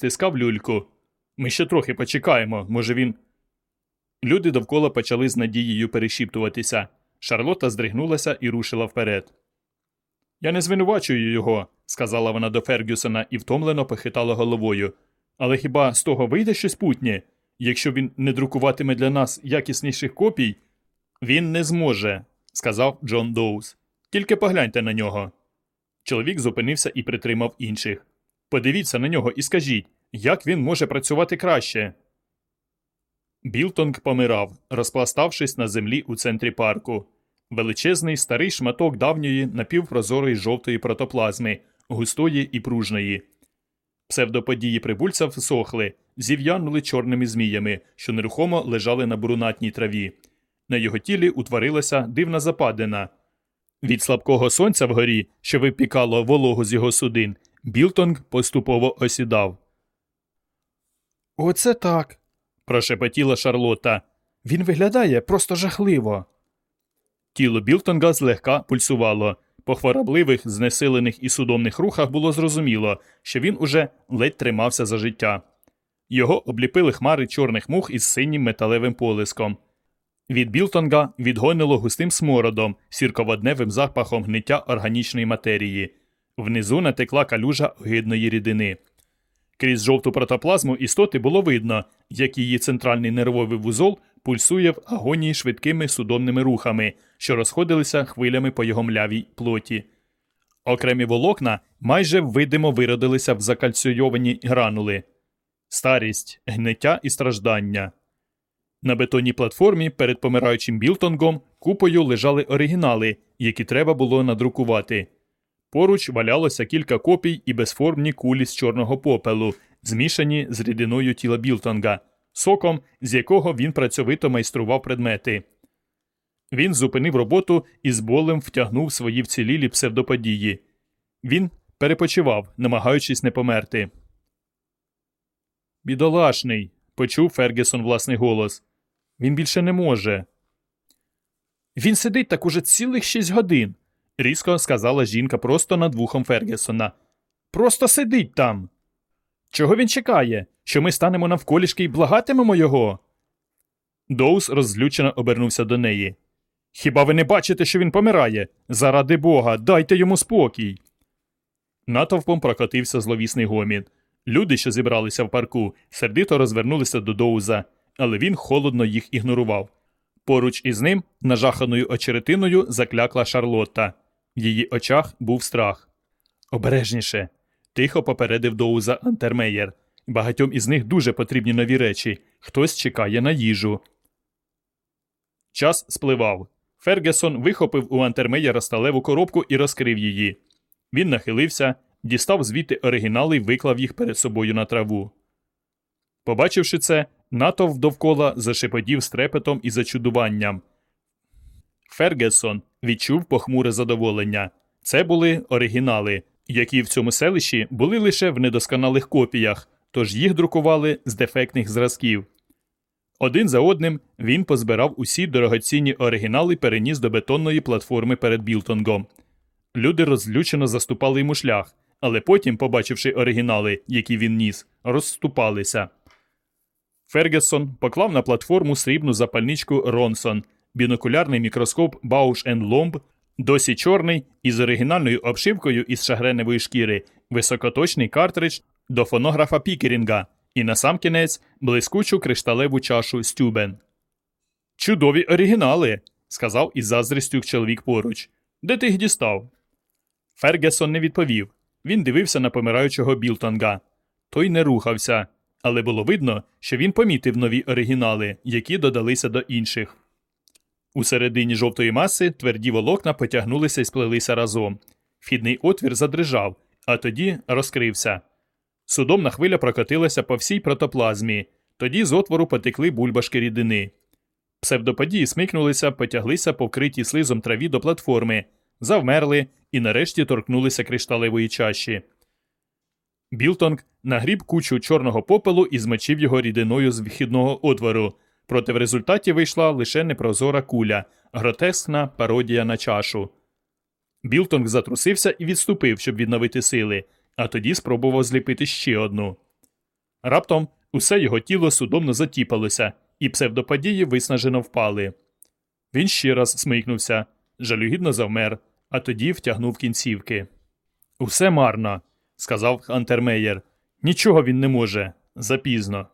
стискав люльку. Ми ще трохи почекаємо, може він. Люди довкола почали з надією перешіптуватися. Шарлота здригнулася і рушила вперед. Я не звинувачую його, сказала вона до Фергюсона і втомлено похитала головою. Але хіба з того вийде щось путнє? Якщо він не друкуватиме для нас якісніших копій, він не зможе, сказав Джон Доус. Тільки погляньте на нього. Чоловік зупинився і притримав інших. Подивіться на нього і скажіть, як він може працювати краще. Білтонг помирав, розпластавшись на землі у центрі парку. Величезний старий шматок давньої напівпрозорої жовтої протоплазми, густої і пружної. Псевдоподії прибульця всохли, зів'янули чорними зміями, що нерухомо лежали на брунатній траві. На його тілі утворилася дивна западина. Від слабкого сонця вгорі, що випікало вологу з його судин, Білтонг поступово осідав. Оце так. прошепотіла Шарлотта. Він виглядає просто жахливо. Тіло Білтонга злегка пульсувало. По хворобливих, знесилених і судомних рухах було зрозуміло, що він уже ледь тримався за життя. Його обліпили хмари чорних мух із синім металевим полиском. Від Білтонга відгонило густим смородом, сірководневим запахом гниття органічної матерії. Внизу натекла калюжа огидної рідини. Крізь жовту протоплазму істоти було видно, як її центральний нервовий вузол пульсує в агонії швидкими судомними рухами, що розходилися хвилями по його млявій плоті. Окремі волокна майже видимо виродилися в закальцюйовані гранули. Старість, гниття і страждання. На бетонній платформі перед помираючим Білтонгом купою лежали оригінали, які треба було надрукувати. Поруч валялося кілька копій і безформні кулі з чорного попелу, змішані з рідиною тіла Білтонга, соком, з якого він працьовито майстрував предмети. Він зупинив роботу і з болем втягнув свої вцілілі псевдоподії. Він перепочивав, намагаючись не померти. Бідолашний, почув Фергесон власний голос. Він більше не може. Він сидить так уже цілих шість годин, різко сказала жінка просто над вухом Фергесона. Просто сидить там. Чого він чекає? Що ми станемо навколішки і благатимемо його? Доус розлючено обернувся до неї. Хіба ви не бачите, що він помирає? Заради бога, дайте йому спокій. Натовпом прокотився зловісний гомін. Люди, що зібралися в парку, сердито розвернулися до Доуза, але він холодно їх ігнорував. Поруч із ним, нажаханою очеретиною, заклякла Шарлотта. В її очах був страх. Обережніше. Тихо попередив Доуза Антермеєр. Багатьом із них дуже потрібні нові речі. Хтось чекає на їжу. Час спливав. Фергесон вихопив у Антермеєра сталеву коробку і розкрив її. Він нахилився, дістав звідти оригінали і виклав їх перед собою на траву. Побачивши це, натовп довкола зашепотів стрепетом і зачудуванням. Фергесон відчув похмуре задоволення. Це були оригінали, які в цьому селищі були лише в недосконалих копіях, тож їх друкували з дефектних зразків. Один за одним він позбирав усі дорогоцінні оригінали переніс до бетонної платформи перед Білтонгом. Люди розлючено заступали йому шлях, але потім, побачивши оригінали, які він ніс, розступалися. Фергесон поклав на платформу срібну запальничку Ронсон, бінокулярний мікроскоп Bausch Lomb, досі чорний із оригінальною обшивкою із шагреневої шкіри, високоточний картридж до фонографа Пікерінга і насамкінець блискучу кришталеву чашу Стюбен. Чудові оригінали, сказав із заздрістю чоловік поруч. Де ти їх дістав? Фергесон не відповів. Він дивився на помираючого Білтонга. Той не рухався, але було видно, що він помітив нові оригінали, які додалися до інших. У середині жовтої маси тверді волокна потягнулися і сплелися разом. Вхідний отвір задрижав, а тоді розкрився. Судомна хвиля прокотилася по всій протоплазмі, тоді з отвору потекли бульбашки рідини. Псевдоподії смикнулися, потяглися по вкритій слизом траві до платформи, завмерли і нарешті торкнулися кришталевої чаші. Білтонг нагріб кучу чорного попелу і змочив його рідиною з вхідного отвору, проте в результаті вийшла лише непрозора куля, гротескна пародія на чашу. Білтонг затрусився і відступив, щоб відновити сили, а тоді спробував зліпити ще одну. Раптом усе його тіло судомно затіпалося, і псевдоподії виснажено впали. Він ще раз смикнувся, жалюгідно завмер, а тоді втягнув кінцівки. Усе марно, сказав Антермеєр. Нічого він не може. Запізно.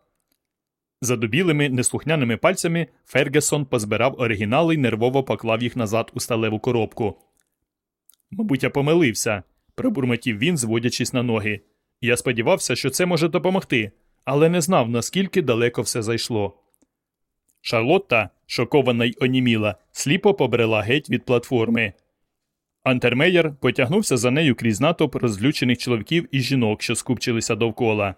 Задубілими, неслухняними пальцями Фергесон позбирав оригінали й нервово поклав їх назад у сталеву коробку. Мабуть, я помилився, пробурмотів він, зводячись на ноги. Я сподівався, що це може допомогти, але не знав, наскільки далеко все зайшло. Шарлотта, шокована й оніміла, сліпо побрела геть від платформи. Антермеєр потягнувся за нею крізь натовп розлючених чоловіків і жінок, що скупчилися довкола.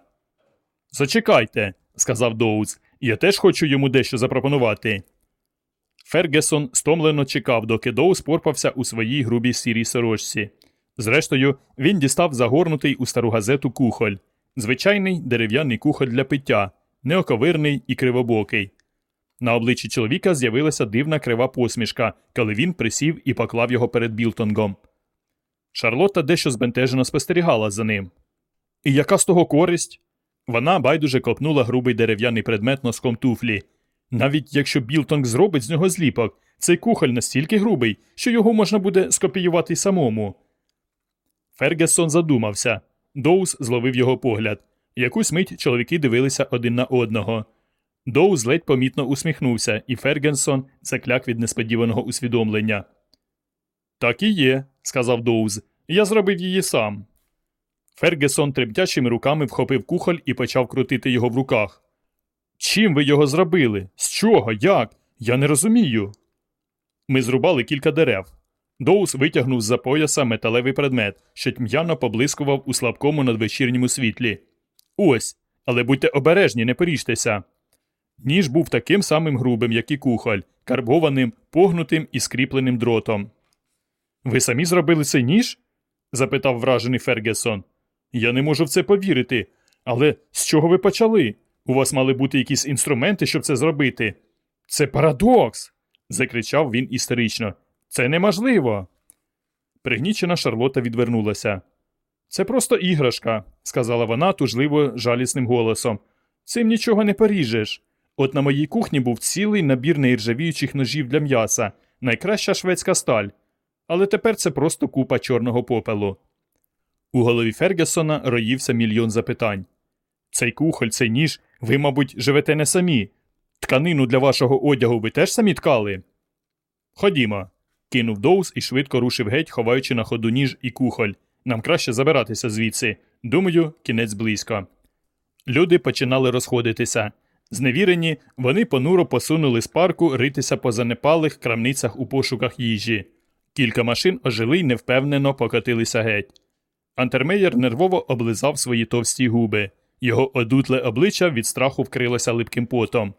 Зачекайте, сказав Доуз, я теж хочу йому дещо запропонувати. Фергесон стомлено чекав, доки Доуз порпався у своїй грубій сірій сорочці. Зрештою, він дістав загорнутий у стару газету кухоль звичайний дерев'яний кухоль для пиття, неоковирний і кривобокий. На обличчі чоловіка з'явилася дивна крива посмішка, коли він присів і поклав його перед Білтонгом. Шарлотта дещо збентежено спостерігала за ним. І яка з того користь? Вона байдуже копнула грубий дерев'яний предмет носком туфлі. Навіть якщо Білтонг зробить з нього зліпок, цей кухоль настільки грубий, що його можна буде скопіювати самому. Фергесон задумався. Доус зловив його погляд. Якусь мить чоловіки дивилися один на одного. Доуз ледь помітно усміхнувся, і Фергенсон закляк від несподіваного усвідомлення. Так і є, сказав Доуз. Я зробив її сам. Фергесон тремтячими руками вхопив кухоль і почав крутити його в руках. Чим ви його зробили? З чого? Як? Я не розумію. Ми зрубали кілька дерев. Доус витягнув з за пояса металевий предмет, що тьм'яно поблискував у слабкому надвечірньому світлі. Ось, але будьте обережні, не поріжтеся. Ніж був таким самим грубим, як і кухоль, карбованим, погнутим і скріпленим дротом. Ви самі зробили цей ніж? запитав вражений Фергесон. Я не можу в це повірити. Але з чого ви почали? У вас мали бути якісь інструменти, щоб це зробити. Це парадокс. закричав він істерично. Це неможливо. Пригнічена Шарлота відвернулася. Це просто іграшка, сказала вона тужливо жалісним голосом. Цим нічого не поріжеш. От на моїй кухні був цілий набір неіржавіючих ножів для м'яса, найкраща шведська сталь. Але тепер це просто купа чорного попелу. У голові Фергесона роївся мільйон запитань. Цей кухоль, цей ніж, ви, мабуть, живете не самі. Тканину для вашого одягу ви теж самі ткали? Ходімо, кинув Доус і швидко рушив геть, ховаючи на ходу ніж і кухоль. Нам краще забиратися звідси. Думаю, кінець близько. Люди починали розходитися. Зневірені, вони понуро посунули з парку ритися по занепалих крамницях у пошуках їжі. Кілька машин ожили й невпевнено покотилися геть. Антермеєр нервово облизав свої товсті губи. Його одутле обличчя від страху вкрилося липким потом.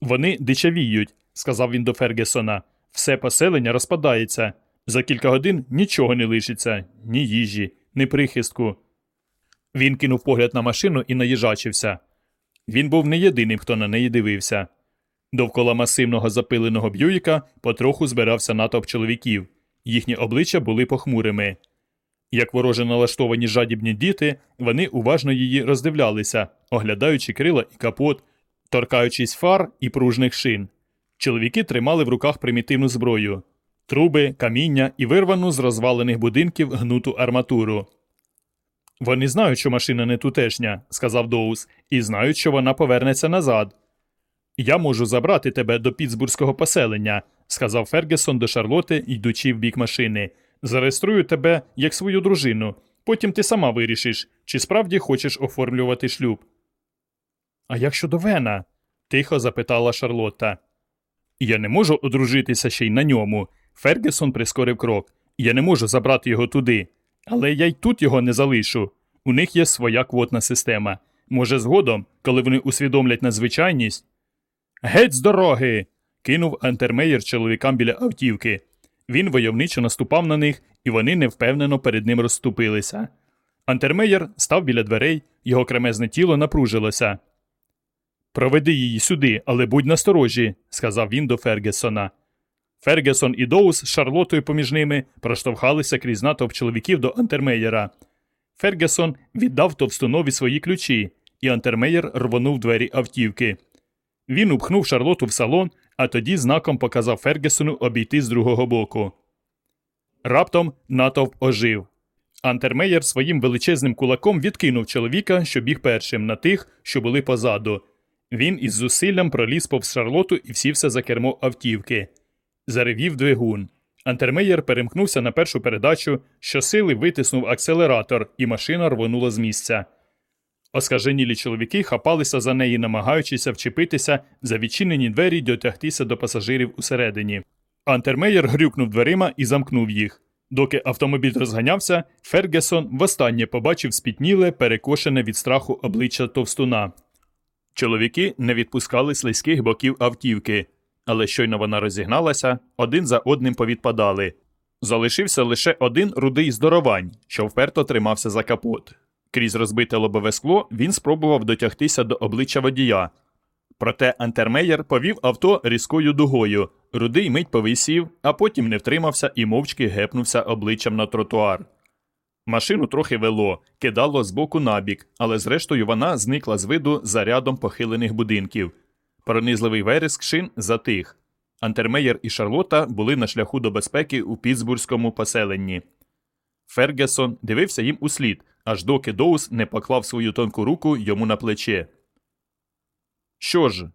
Вони дичавіють, сказав він до Фергесона. Все поселення розпадається. За кілька годин нічого не лишиться ні їжі, ні прихистку. Він кинув погляд на машину і наїжачився. Він був не єдиним, хто на неї дивився. Довкола масивного запиленого б'юїка потроху збирався натовп чоловіків, їхні обличчя були похмурими. Як вороже налаштовані жадібні діти, вони уважно її роздивлялися, оглядаючи крила і капот, торкаючись фар і пружних шин. Чоловіки тримали в руках примітивну зброю труби, каміння і вирвану з розвалених будинків гнуту арматуру. Вони знають, що машина не тутешня, сказав Доус, і знають, що вона повернеться назад. Я можу забрати тебе до Пітсбурзького поселення, сказав Фергесон до Шарлоти, йдучи в бік машини. Зареєструю тебе як свою дружину. Потім ти сама вирішиш, чи справді хочеш оформлювати шлюб. А як щодо Вена? тихо запитала Шарлотта. Я не можу одружитися ще й на ньому. Фергесон прискорив крок. Я не можу забрати його туди. Але я й тут його не залишу. У них є своя квотна система. Може, згодом, коли вони усвідомлять надзвичайність. Геть з дороги. кинув Антермеєр чоловікам біля автівки. Він войовничо наступав на них, і вони невпевнено перед ним розступилися. Антермеєр став біля дверей, його кремезне тіло напружилося. Проведи її сюди, але будь насторожі, сказав він до Фергесона. Фергесон і Доус з Шарлотою поміж ними проштовхалися крізь натовп чоловіків до Антермеєра. Фергесон віддав товстунові свої ключі, і Антермеєр рвонув двері автівки. Він упхнув Шарлоту в салон, а тоді знаком показав Фергюсону обійти з другого боку. Раптом натовп ожив. Антермеєр своїм величезним кулаком відкинув чоловіка, що біг першим, на тих, що були позаду. Він із зусиллям проліз повз Шарлоту і сівся за кермо автівки. Заревів двигун. Антермеєр перемкнувся на першу передачу, щосили витиснув акселератор, і машина рвонула з місця. Оскаженілі чоловіки хапалися за неї, намагаючися вчепитися за відчинені двері й дотягтися до пасажирів усередині. Антермеєр грюкнув дверима і замкнув їх. Доки автомобіль розганявся, Фергесон востаннє побачив спітніле, перекошене від страху обличчя товстуна. Чоловіки не відпускали слизьких боків автівки, але щойно вона розігналася, один за одним повідпадали. Залишився лише один рудий здоровань, що вперто тримався за капот. Крізь розбите лобове скло він спробував дотягтися до обличчя водія. Проте Антермеєр повів авто різкою дугою. Рудий мить повисів, а потім не втримався і мовчки гепнувся обличчям на тротуар. Машину трохи вело, кидало з боку набік, але зрештою вона зникла з виду за рядом похилених будинків. Пронизливий вереск шин затих. Антермеєр і Шарлота були на шляху до безпеки у Пітсбурзькому поселенні. Фергесон дивився їм услід, аж доки Доус не поклав свою тонку руку йому на плече. Що ж?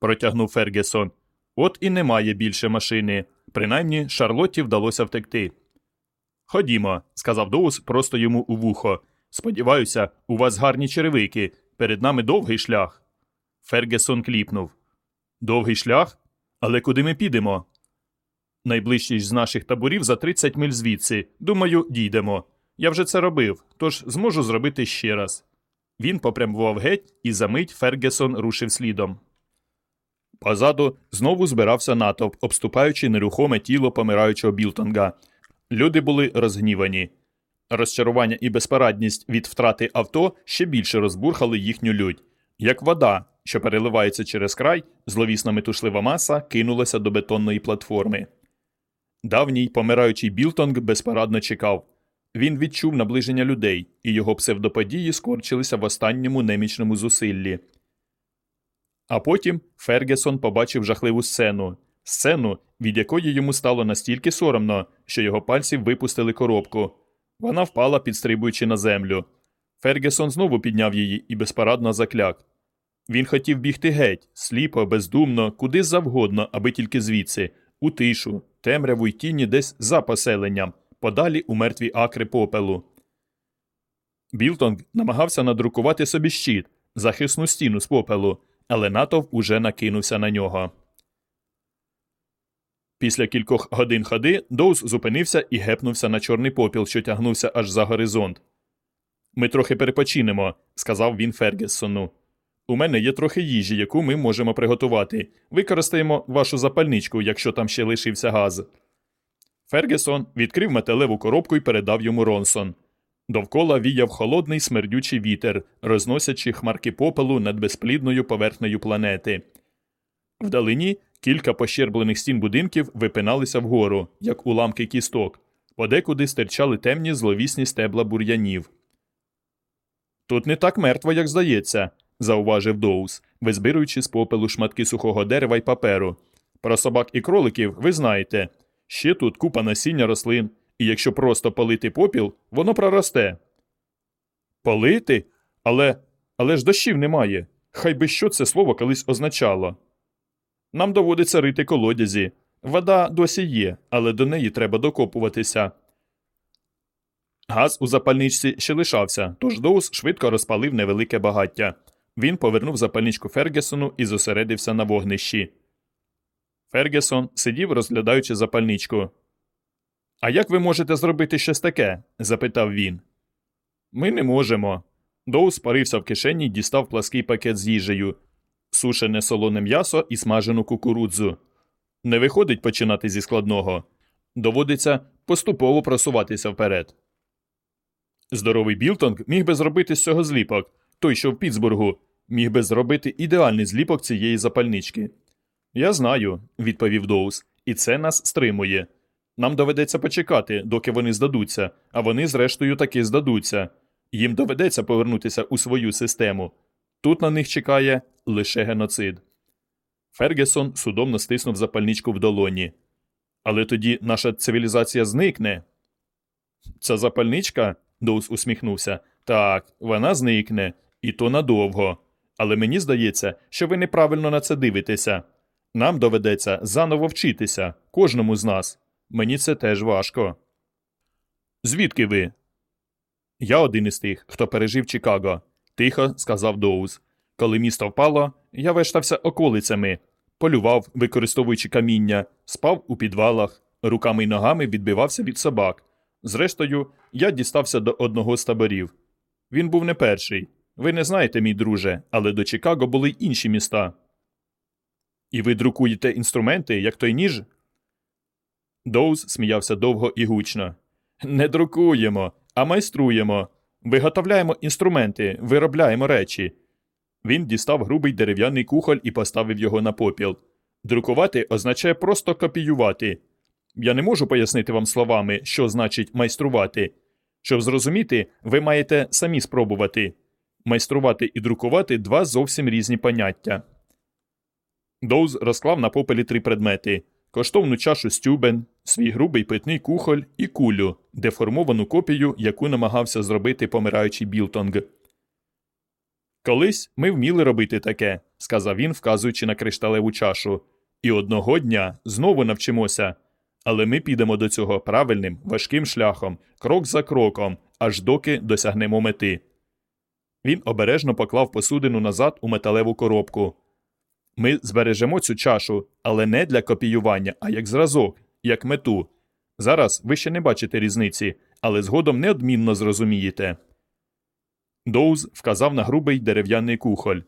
протягнув Фергесон. От і немає більше машини. Принаймні, Шарлотті вдалося втекти. Ходімо, сказав Доус просто йому у вухо. Сподіваюся, у вас гарні черевики. Перед нами довгий шлях. Фергесон кліпнув. Довгий шлях? Але куди ми підемо? Найближчий з наших таборів за 30 миль звідси. Думаю, дійдемо. Я вже це робив, тож зможу зробити ще раз. Він попрямував геть, і за мить Фергесон рушив слідом. Позаду знову збирався натовп, обступаючи нерухоме тіло помираючого Білтонга. Люди були розгнівані. Розчарування і безпорадність від втрати авто ще більше розбурхали їхню лють. Як вода, що переливається через край, зловісна метушлива маса кинулася до бетонної платформи. Давній помираючий Білтонг безпорадно чекав. Він відчув наближення людей, і його псевдоподії скорчилися в останньому немічному зусиллі. А потім Фергесон побачив жахливу сцену сцену, від якої йому стало настільки соромно, що його пальці випустили коробку. Вона впала, підстрибуючи на землю. Фергесон знову підняв її і безпорадно закляк. Він хотів бігти геть, сліпо, бездумно, куди завгодно, аби тільки звідси, у тишу, темряву й тіні десь за поселенням, подалі у мертві акри попелу. Білтонг намагався надрукувати собі щит, захисну стіну з попелу, але натовп уже накинувся на нього. Після кількох годин ходи Доус зупинився і гепнувся на чорний попіл, що тягнувся аж за горизонт. Ми трохи перепочинемо, сказав він Фергессону. У мене є трохи їжі, яку ми можемо приготувати. Використаємо вашу запальничку, якщо там ще лишився газ. Фергесон відкрив металеву коробку і передав йому Ронсон. Довкола віяв холодний смердючий вітер, розносячи хмарки попелу над безплідною поверхнею планети. Вдалині кілька пощерблених стін будинків випиналися вгору, як уламки кісток, подекуди стирчали темні зловісні стебла бур'янів. Тут не так мертво, як здається, зауважив Доус, визбируючи з попелу шматки сухого дерева й паперу. Про собак і кроликів ви знаєте. Ще тут купа насіння рослин, і якщо просто полити попіл, воно проросте. Полити? Але але ж дощів немає. Хай би що це слово колись означало. Нам доводиться рити колодязі. Вода досі є, але до неї треба докопуватися. Газ у запальничці ще лишався, тож Доус швидко розпалив невелике багаття. Він повернув запальничку Фергесону і зосередився на вогнищі. Фергесон сидів, розглядаючи запальничку. А як ви можете зробити щось таке? запитав він. Ми не можемо. Доус парився в кишені й дістав плаский пакет з їжею, сушене солоне м'ясо і смажену кукурудзу. Не виходить починати зі складного. Доводиться поступово просуватися вперед. Здоровий Білтонг міг би зробити з цього зліпок, той, що в Пітсбургу, міг би зробити ідеальний зліпок цієї запальнички. Я знаю, відповів Доус, і це нас стримує. Нам доведеться почекати, доки вони здадуться, а вони, зрештою, таки здадуться. Їм доведеться повернутися у свою систему. Тут на них чекає лише геноцид. Фергесон судомно стиснув запальничку в долоні. Але тоді наша цивілізація зникне. Ця запальничка? Доус усміхнувся. Так, вона зникне, і то надовго. Але мені здається, що ви неправильно на це дивитеся. Нам доведеться заново вчитися, кожному з нас. Мені це теж важко. Звідки ви? Я один із тих, хто пережив Чикаго, тихо сказав Доуз. Коли місто впало, я вештався околицями, полював, використовуючи каміння, спав у підвалах, руками й ногами відбивався від собак. Зрештою, я дістався до одного з таборів. Він був не перший. Ви не знаєте, мій друже, але до Чикаго були інші міста. І ви друкуєте інструменти, як той ніж? Доуз сміявся довго і гучно. Не друкуємо, а майструємо. Виготовляємо інструменти, виробляємо речі. Він дістав грубий дерев'яний кухоль і поставив його на попіл. Друкувати означає просто копіювати. Я не можу пояснити вам словами, що значить майструвати. Щоб зрозуміти, ви маєте самі спробувати. Майструвати і друкувати два зовсім різні поняття. Доуз розклав на попелі три предмети коштовну чашу стюбен, свій грубий питний кухоль і кулю, деформовану копію, яку намагався зробити помираючий Білтонг. Колись ми вміли робити таке, сказав він, вказуючи на кришталеву чашу. І одного дня знову навчимося. Але ми підемо до цього правильним, важким шляхом, крок за кроком, аж доки досягнемо мети. Він обережно поклав посудину назад у металеву коробку. Ми збережемо цю чашу, але не для копіювання, а як зразок, як мету. Зараз ви ще не бачите різниці, але згодом неодмінно зрозумієте. Доуз вказав на грубий дерев'яний кухоль.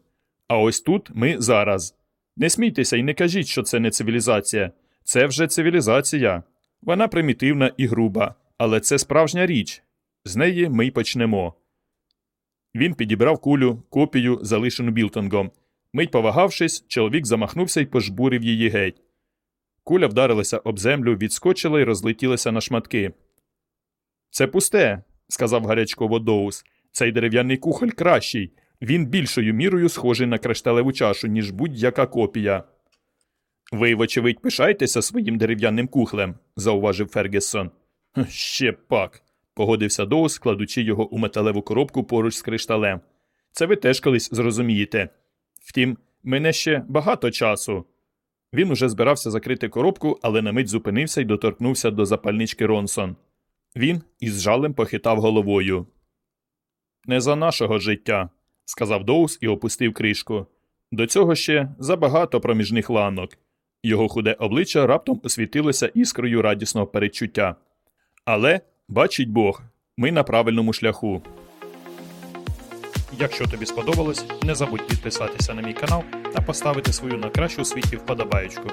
А ось тут ми зараз. Не смійтеся і не кажіть, що це не цивілізація. Це вже цивілізація. Вона примітивна і груба, але це справжня річ. З неї ми й почнемо. Він підібрав кулю, копію, залишену Білтонгом. Мить повагавшись, чоловік замахнувся і пожбурив її геть. Куля вдарилася об землю, відскочила і розлетілася на шматки. Це пусте, сказав гарячково Доус. Цей дерев'яний кухоль кращий. Він більшою мірою схожий на кришталеву чашу, ніж будь-яка копія. Ви, вочевидь, пишаєтеся своїм дерев'яним кухлем, зауважив Фергессон. Ще пак, погодився Доус, кладучи його у металеву коробку поруч з кришталем. Це ви теж колись зрозумієте. Втім, мене ще багато часу. Він уже збирався закрити коробку, але на мить зупинився і доторкнувся до запальнички Ронсон. Він із жалем похитав головою. Не за нашого життя, сказав Доус і опустив кришку. До цього ще забагато проміжних ланок. Його худе обличчя раптом освітилося іскрою радісного передчуття. Але, бачить Бог, ми на правильному шляху. Якщо тобі сподобалось, не забудь підписатися на мій канал та поставити свою найкращу світі вподобаєчку.